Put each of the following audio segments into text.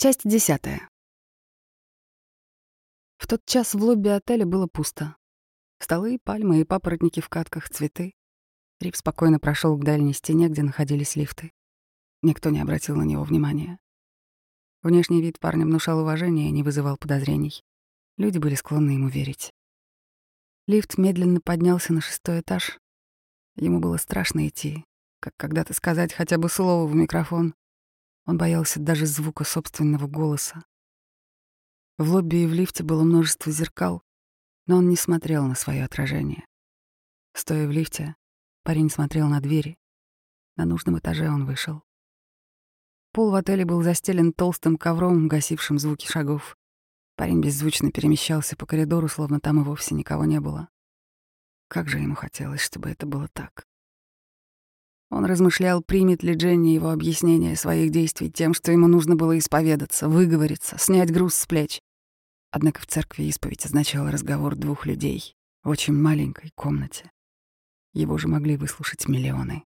Часть десятая. В тот час в лобби отеля было пусто. Столы, пальмы и папоротники в катках, цветы. Рип спокойно прошел к дальней стене, где находились лифты. Никто не обратил на него внимания. Внешний вид парня внушал уважение и не вызывал подозрений. Люди были склонны ему верить. Лифт медленно поднялся на шестой этаж. Ему было страшно идти, как когда-то сказать хотя бы слово в микрофон. Он боялся даже звука собственного голоса. В лобби и в лифте было множество зеркал, но он не смотрел на свое отражение. Стоя в лифте, парень смотрел на двери. На нужном этаже он вышел. Пол в отеле был застелен толстым ковром, гасившим звуки шагов. Парень беззвучно перемещался по коридору, словно там и вовсе никого не было. Как же ему хотелось, чтобы это было так. Он размышлял, примет ли Дженни его объяснение своих действий тем, что ему нужно было исповедаться, выговориться, снять груз с плеч. Однако в церкви исповедь означала разговор двух людей в очень маленькой комнате. Его же могли выслушать миллионы.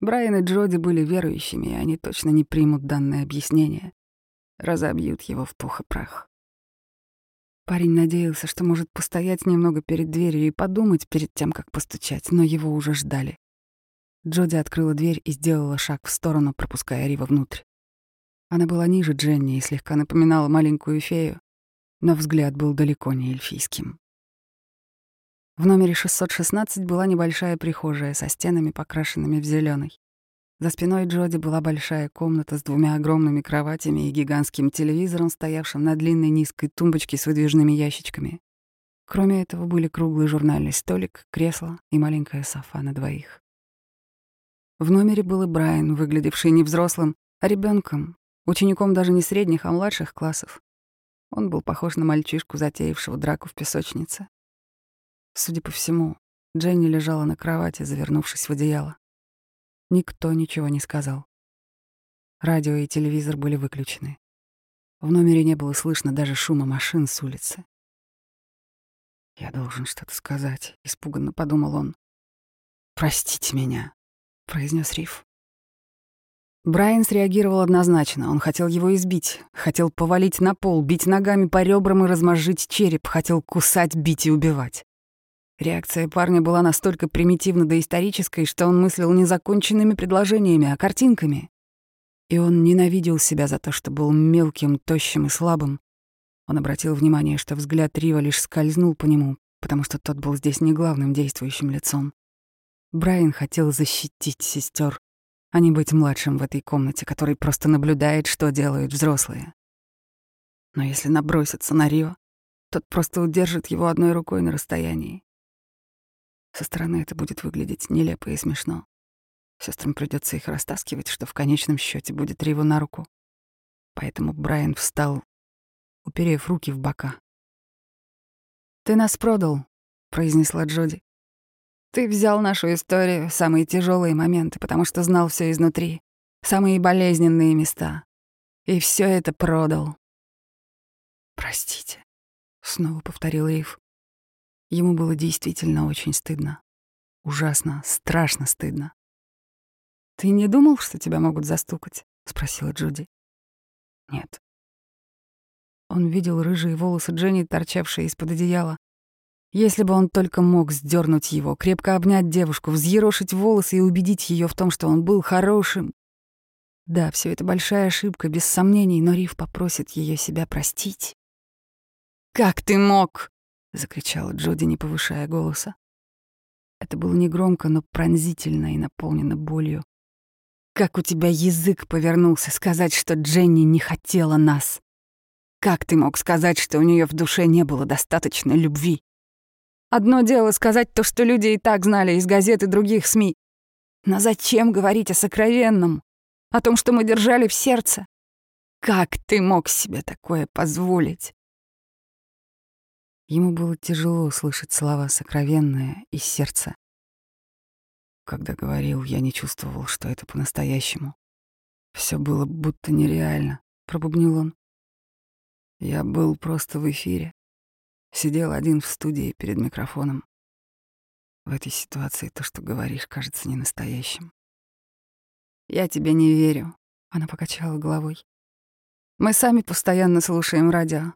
Брайан и Джоди были верующими, и они точно не примут данное объяснение. Разобьют его в пух и прах. Парень надеялся, что может постоять немного перед дверью и подумать перед тем, как постучать, но его уже ждали. Джоди открыла дверь и сделала шаг в сторону, пропуская Рива внутрь. Она была ниже Дженни и слегка напоминала маленькую фею, но взгляд был далеко не эльфийским. В номере 616 была небольшая прихожая со стенами, покрашенными в зеленый. За спиной Джоди была большая комната с двумя огромными кроватями и гигантским телевизором, стоявшим на длинной низкой тумбочке с выдвижными ящичками. Кроме этого были круглый журнальный столик, кресло и маленькая софа на двоих. В номере был и Брайан, выглядевший не взрослым, а ребенком, учеником даже не средних, а младших классов. Он был похож на мальчишку, затеявшего драку в песочнице. Судя по всему, Дженни лежала на кровати, завернувшись в одеяло. Никто ничего не сказал. Радио и телевизор были выключены. В номере не было слышно даже шума машин с улицы. «Я должен что-то сказать», — испуганно подумал он. «Простите меня», — произнес Риф. Брайан среагировал однозначно. Он хотел его избить, хотел повалить на пол, бить ногами по ребрам и размозжить череп, хотел кусать, бить и убивать. Реакция парня была настолько примитивно доисторической, что он мыслил не законченными предложениями, а картинками. И он ненавидел себя за то, что был мелким, тощим и слабым. Он обратил внимание, что взгляд Рива лишь скользнул по нему, потому что тот был здесь не главным действующим лицом. Брайан хотел защитить сестер, а не быть младшим в этой комнате, который просто наблюдает, что делают взрослые. Но если наброситься на Рио, тот просто удержит его одной рукой на расстоянии. Со стороны это будет выглядеть нелепо и смешно. Сестрам придется их растаскивать, что в конечном счете будет Риву на руку. Поэтому Брайан встал, уперев руки в бока. «Ты нас продал», — произнесла Джоди. Ты взял нашу историю, самые тяжелые моменты, потому что знал все изнутри, самые болезненные места. И все это продал. Простите, снова повторил Риф. Ему было действительно очень стыдно. Ужасно, страшно стыдно. «Ты не думал, что тебя могут застукать?» — спросила Джуди. «Нет». Он видел рыжие волосы Дженни, торчавшие из-под одеяла, если бы он только мог сдернуть его, крепко обнять девушку, взъерошить волосы и убедить ее в том, что он был хорошим. Да, все это большая ошибка, без сомнений, но Рив попросит ее себя простить. «Как ты мог?» — закричала Джоди, не повышая голоса. Это было негромко, но пронзительно и наполнено болью. «Как у тебя язык повернулся сказать, что Дженни не хотела нас? Как ты мог сказать, что у нее в душе не было достаточно любви?» Одно дело сказать то, что люди и так знали из газет и других СМИ. Но зачем говорить о сокровенном? О том, что мы держали в сердце? Как ты мог себе такое позволить? Ему было тяжело слышать слова «сокровенное» из сердца. Когда говорил, я не чувствовал, что это по-настоящему. Все было будто нереально, пробубнил он. Я был просто в эфире. Сидел один в студии перед микрофоном. В этой ситуации то, что говоришь, кажется ненастоящим. «Я тебе не верю», — она покачала головой. Мы сами постоянно слушаем радио.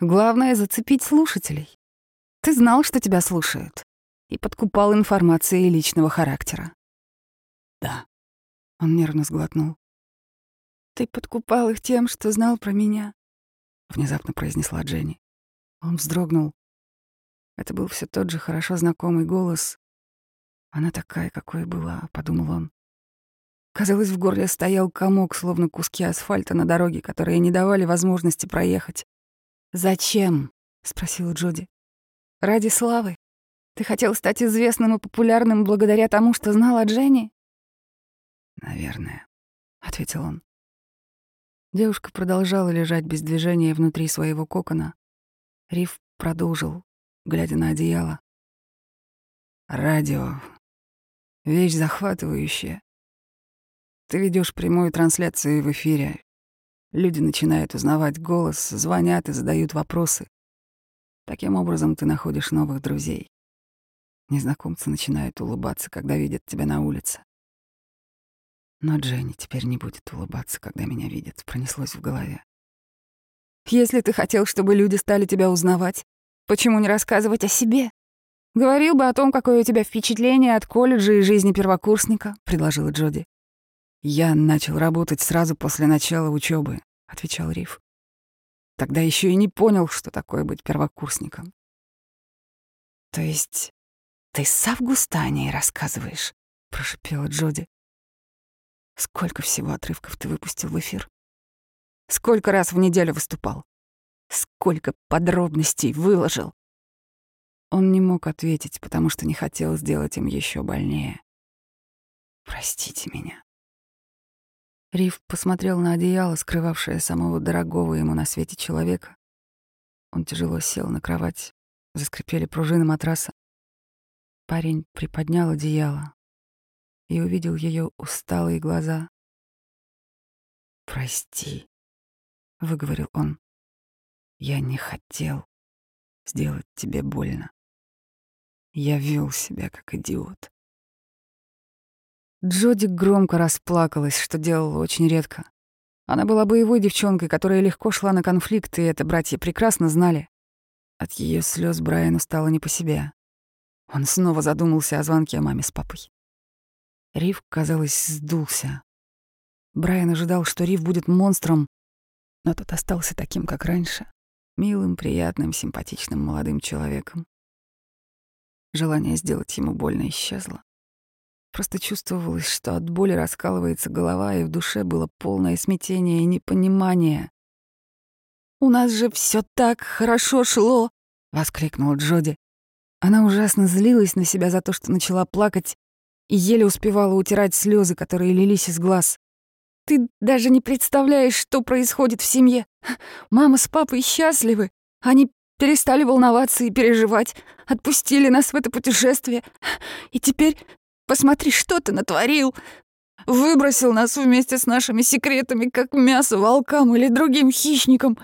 Главное — зацепить слушателей. Ты знал, что тебя слушают, и подкупал информацией личного характера. Да. Он нервно сглотнул. Ты подкупал их тем, что знал про меня, внезапно произнесла Дженни. Он вздрогнул. Это был все тот же хорошо знакомый голос. Она такая, какой была, подумал он. Казалось, в горле стоял комок, словно куски асфальта на дороге, которые не давали возможности проехать. «Зачем?» — спросила Джоди. «Ради славы? Ты хотел стать известным и популярным благодаря тому, что знал о Дженни?» «Наверное», — ответил он. Девушка продолжала лежать без движения внутри своего кокона. Риф продолжил, глядя на одеяло. «Радио. Вещь захватывающая. Ты ведешь прямую трансляцию в эфире. Люди начинают узнавать голос, звонят и задают вопросы. Таким образом ты находишь новых друзей. Незнакомцы начинают улыбаться, когда видят тебя на улице. Но Дженни теперь не будет улыбаться, когда меня видит, пронеслось в голове. Если ты хотел, чтобы люди стали тебя узнавать, почему не рассказывать о себе? Говорил бы о том, какое у тебя впечатление от колледжа и жизни первокурсника, предложила Джоди. Я начал работать сразу после начала учебы, отвечал Риф. Тогда еще и не понял, что такое быть первокурсником. То есть ты с Августа о ней рассказываешь? прошипела Джоди. Сколько всего отрывков ты выпустил в эфир? Сколько раз в неделю выступал? Сколько подробностей выложил? Он не мог ответить, потому что не хотел сделать им еще больнее. Простите меня. Риф посмотрел на одеяло, скрывавшее самого дорогого ему на свете человека. Он тяжело сел на кровать, заскрипели пружины матраса. Парень приподнял одеяло, и увидел ее усталые глаза. «Прости», — выговорил он. «Я не хотел сделать тебе больно. Я вел себя как идиот». Джоди громко расплакалась, что делала очень редко. Она была боевой девчонкой, которая легко шла на конфликт, и это братья прекрасно знали. От ее слез Брайану стало не по себе. Он снова задумался о звонке маме с папой. Рив, казалось, сдулся. Брайан ожидал, что Рив будет монстром, но тот остался таким, как раньше, милым, приятным, симпатичным молодым человеком. Желание сделать ему больно исчезло. Просто чувствовалось, что от боли раскалывается голова, и в душе было полное смятение и непонимание. «У нас же все так хорошо шло!» — воскликнула Джоди. Она ужасно злилась на себя за то, что начала плакать, и еле успевала утирать слезы, которые лились из глаз. «Ты даже не представляешь, что происходит в семье. Мама с папой счастливы. Они перестали волноваться и переживать, отпустили нас в это путешествие. И теперь посмотри, что ты натворил. Выбросил нас вместе с нашими секретами, как мясо волкам или другим хищникам.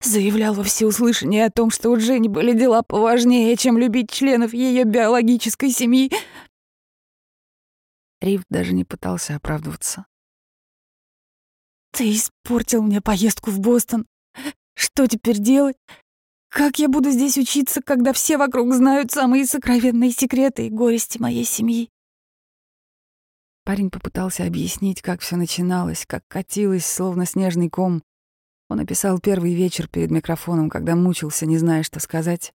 Заявлял во всеуслышание о том, что у Дженни были дела поважнее, чем любить членов ее биологической семьи. Рив даже не пытался оправдываться. «Ты испортил мне поездку в Бостон. Что теперь делать? Как я буду здесь учиться, когда все вокруг знают самые сокровенные секреты и горести моей семьи?» Парень попытался объяснить, как все начиналось, как катилось, словно снежный ком. Он описал первый вечер перед микрофоном, когда мучился, не зная, что сказать.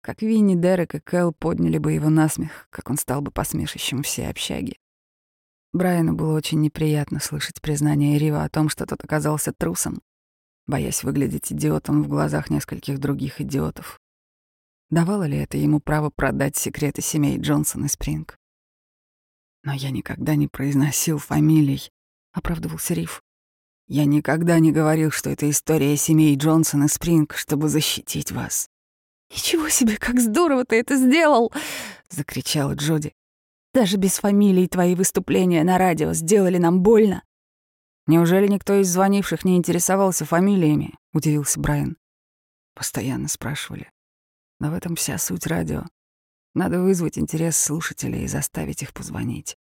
Как Винни, Дерек и Кэл подняли бы его насмех, как он стал бы посмешищем всей общаги. Брайану было очень неприятно слышать признание Рива о том, что тот оказался трусом, боясь выглядеть идиотом в глазах нескольких других идиотов. Давало ли это ему право продать секреты семей Джонсон и Спринг? «Но я никогда не произносил фамилий», — оправдывался Рив. «Я никогда не говорил, что это история семей Джонсон и Спринг, чтобы защитить вас». «Ничего себе, как здорово ты это сделал!» — закричала Джоди. Даже без фамилий твои выступления на радио сделали нам больно. Неужели никто из звонивших не интересовался фамилиями? Удивился Брайан. Постоянно спрашивали. Но в этом вся суть радио. Надо вызвать интерес слушателей и заставить их позвонить.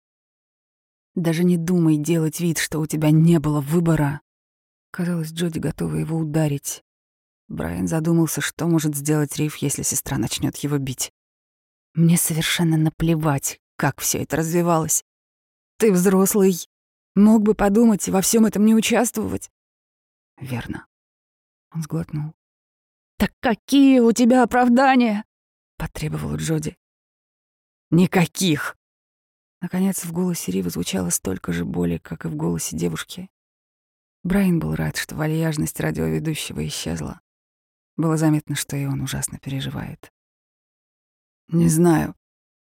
Даже не думай делать вид, что у тебя не было выбора. Казалось, Джоди готова его ударить. Брайан задумался, что может сделать Риф, если сестра начнет его бить. Мне совершенно наплевать, как все это развивалось. Ты взрослый, мог бы подумать и во всем этом не участвовать. Верно. Он сглотнул. Так какие у тебя оправдания? потребовала Джоди. Никаких. Наконец в голосе Ривы звучало столько же боли, как и в голосе девушки. Брайан был рад, что вальяжность радиоведущего исчезла. Было заметно, что и он ужасно переживает. Не знаю.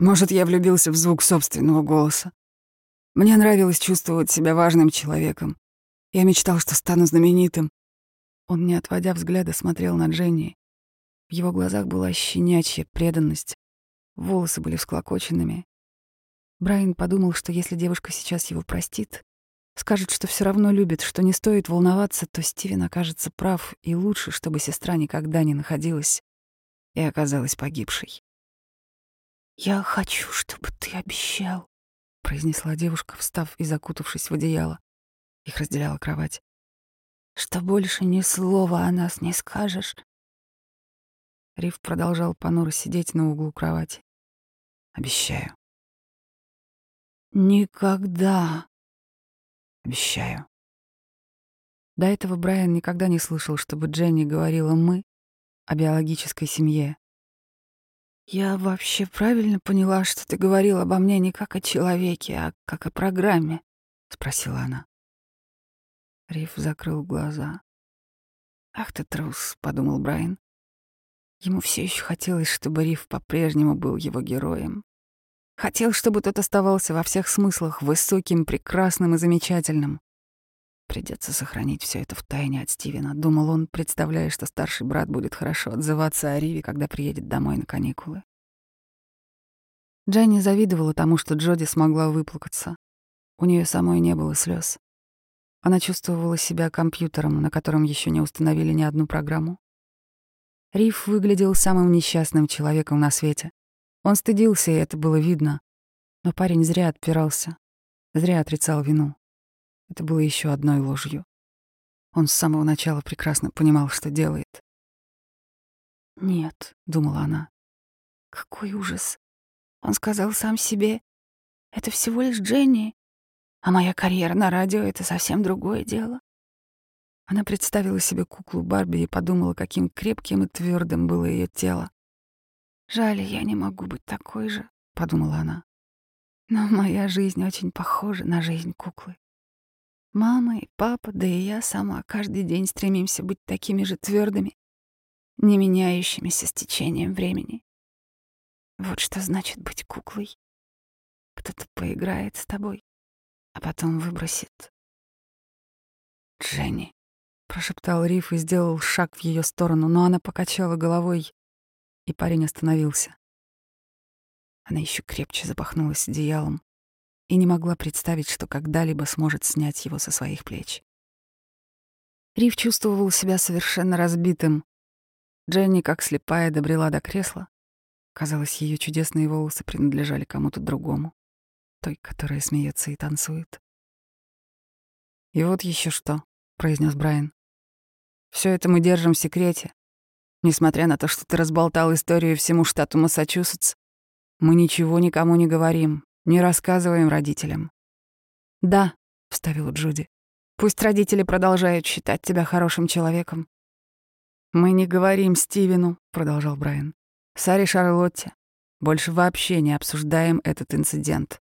Может, я влюбился в звук собственного голоса. Мне нравилось чувствовать себя важным человеком. Я мечтал, что стану знаменитым. Он, не отводя взгляда, смотрел на Дженни. В его глазах была щенячья преданность. Волосы были всклокоченными. Брайан подумал, что если девушка сейчас его простит, скажет, что все равно любит, что не стоит волноваться, то Стивен окажется прав, и лучше, чтобы сестра никогда не находилась и оказалась погибшей. «Я хочу, чтобы ты обещал», — произнесла девушка, встав и закутавшись в одеяло. Их разделяла кровать. «Что больше ни слова о нас не скажешь». Риф продолжал понуро сидеть на углу кровати. «Обещаю». «Никогда». «Обещаю». До этого Брайан никогда не слышал, чтобы Дженни говорила «мы» о биологической семье. «Я вообще правильно поняла, что ты говорил обо мне не как о человеке, а как о программе?» — спросила она. Риф закрыл глаза. «Ах ты трус», — подумал Брайан. Ему все еще хотелось, чтобы Риф по-прежнему был его героем. Хотел, чтобы тот оставался во всех смыслах высоким, прекрасным и замечательным. Придется сохранить все это в тайне от Стивена, думал он, представляя, что старший брат будет хорошо отзываться о Риве, когда приедет домой на каникулы. Дженни завидовала тому, что Джоди смогла выплакаться. У нее самой не было слез. Она чувствовала себя компьютером, на котором еще не установили ни одну программу. Риф выглядел самым несчастным человеком на свете. Он стыдился, и это было видно. Но парень зря отпирался, зря отрицал вину. Это было еще одной ложью. Он с самого начала прекрасно понимал, что делает. «Нет», — думала она, — «какой ужас!» Он сказал сам себе, «Это всего лишь Дженни, а моя карьера на радио — это совсем другое дело». Она представила себе куклу Барби и подумала, каким крепким и твердым было ее тело. «Жаль, я не могу быть такой же», — подумала она. «Но моя жизнь очень похожа на жизнь куклы. Мама и папа, да и я сама каждый день стремимся быть такими же твердыми, не меняющимися с течением времени. Вот что значит быть куклой. Кто-то поиграет с тобой, а потом выбросит. «Дженни», — прошептал Риф и сделал шаг в ее сторону, но она покачала головой, и парень остановился. Она еще крепче запахнулась одеялом и не могла представить, что когда-либо сможет снять его со своих плеч. Риф чувствовал себя совершенно разбитым. Дженни, как слепая, добрела до кресла, Казалось, ее чудесные волосы принадлежали кому-то другому, той, которая смеется и танцует. «И вот еще что», — произнес Брайан. Все это мы держим в секрете. Несмотря на то, что ты разболтал историю всему штату Массачусетс, мы ничего никому не говорим, не рассказываем родителям». «Да», — вставила Джуди. «Пусть родители продолжают считать тебя хорошим человеком». «Мы не говорим Стивену», — продолжал Брайан. Саре Шарлотте. Больше вообще не обсуждаем этот инцидент.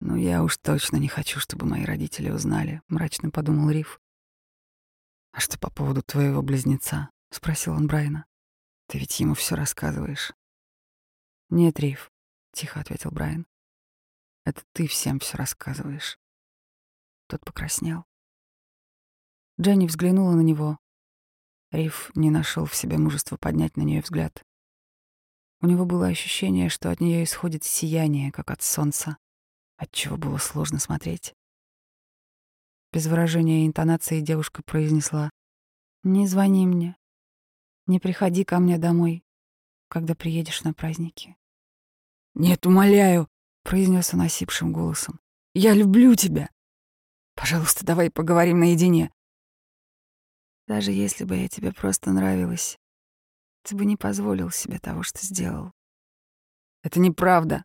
«Ну, я уж точно не хочу, чтобы мои родители узнали», — мрачно подумал Риф. «А что по поводу твоего близнеца?» — спросил он Брайана. «Ты ведь ему все рассказываешь». «Нет, Риф», — тихо ответил Брайан. «Это ты всем все рассказываешь». Тот покраснел. Дженни взглянула на него. Риф не нашел в себе мужества поднять на нее взгляд. У него было ощущение, что от нее исходит сияние, как от солнца, от чего было сложно смотреть. Без выражения и интонации девушка произнесла «Не звони мне, не приходи ко мне домой, когда приедешь на праздники». «Нет, умоляю», — произнес он осипшим голосом. «Я люблю тебя. Пожалуйста, давай поговорим наедине. Даже если бы я тебе просто нравилась, ты бы не позволил себе того, что сделал. Это неправда.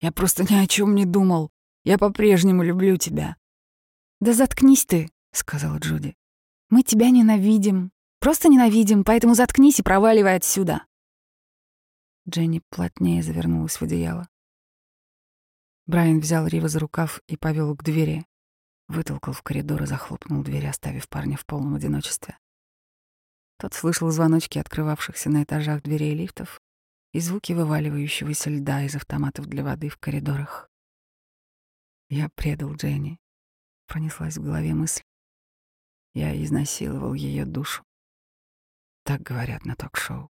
Я просто ни о чем не думал. Я по-прежнему люблю тебя. Да заткнись ты, сказала Джуди. Мы тебя ненавидим. Просто ненавидим, поэтому заткнись и проваливай отсюда. Дженни плотнее завернулась в одеяло. Брайан взял Рива за рукав и повел к двери, вытолкал в коридор и захлопнул дверь, оставив парня в полном одиночестве. Тот слышал звоночки открывавшихся на этажах дверей лифтов и звуки вываливающегося льда из автоматов для воды в коридорах. Я предал Дженни. Пронеслась в голове мысль. Я изнасиловал ее душу. Так говорят на ток-шоу.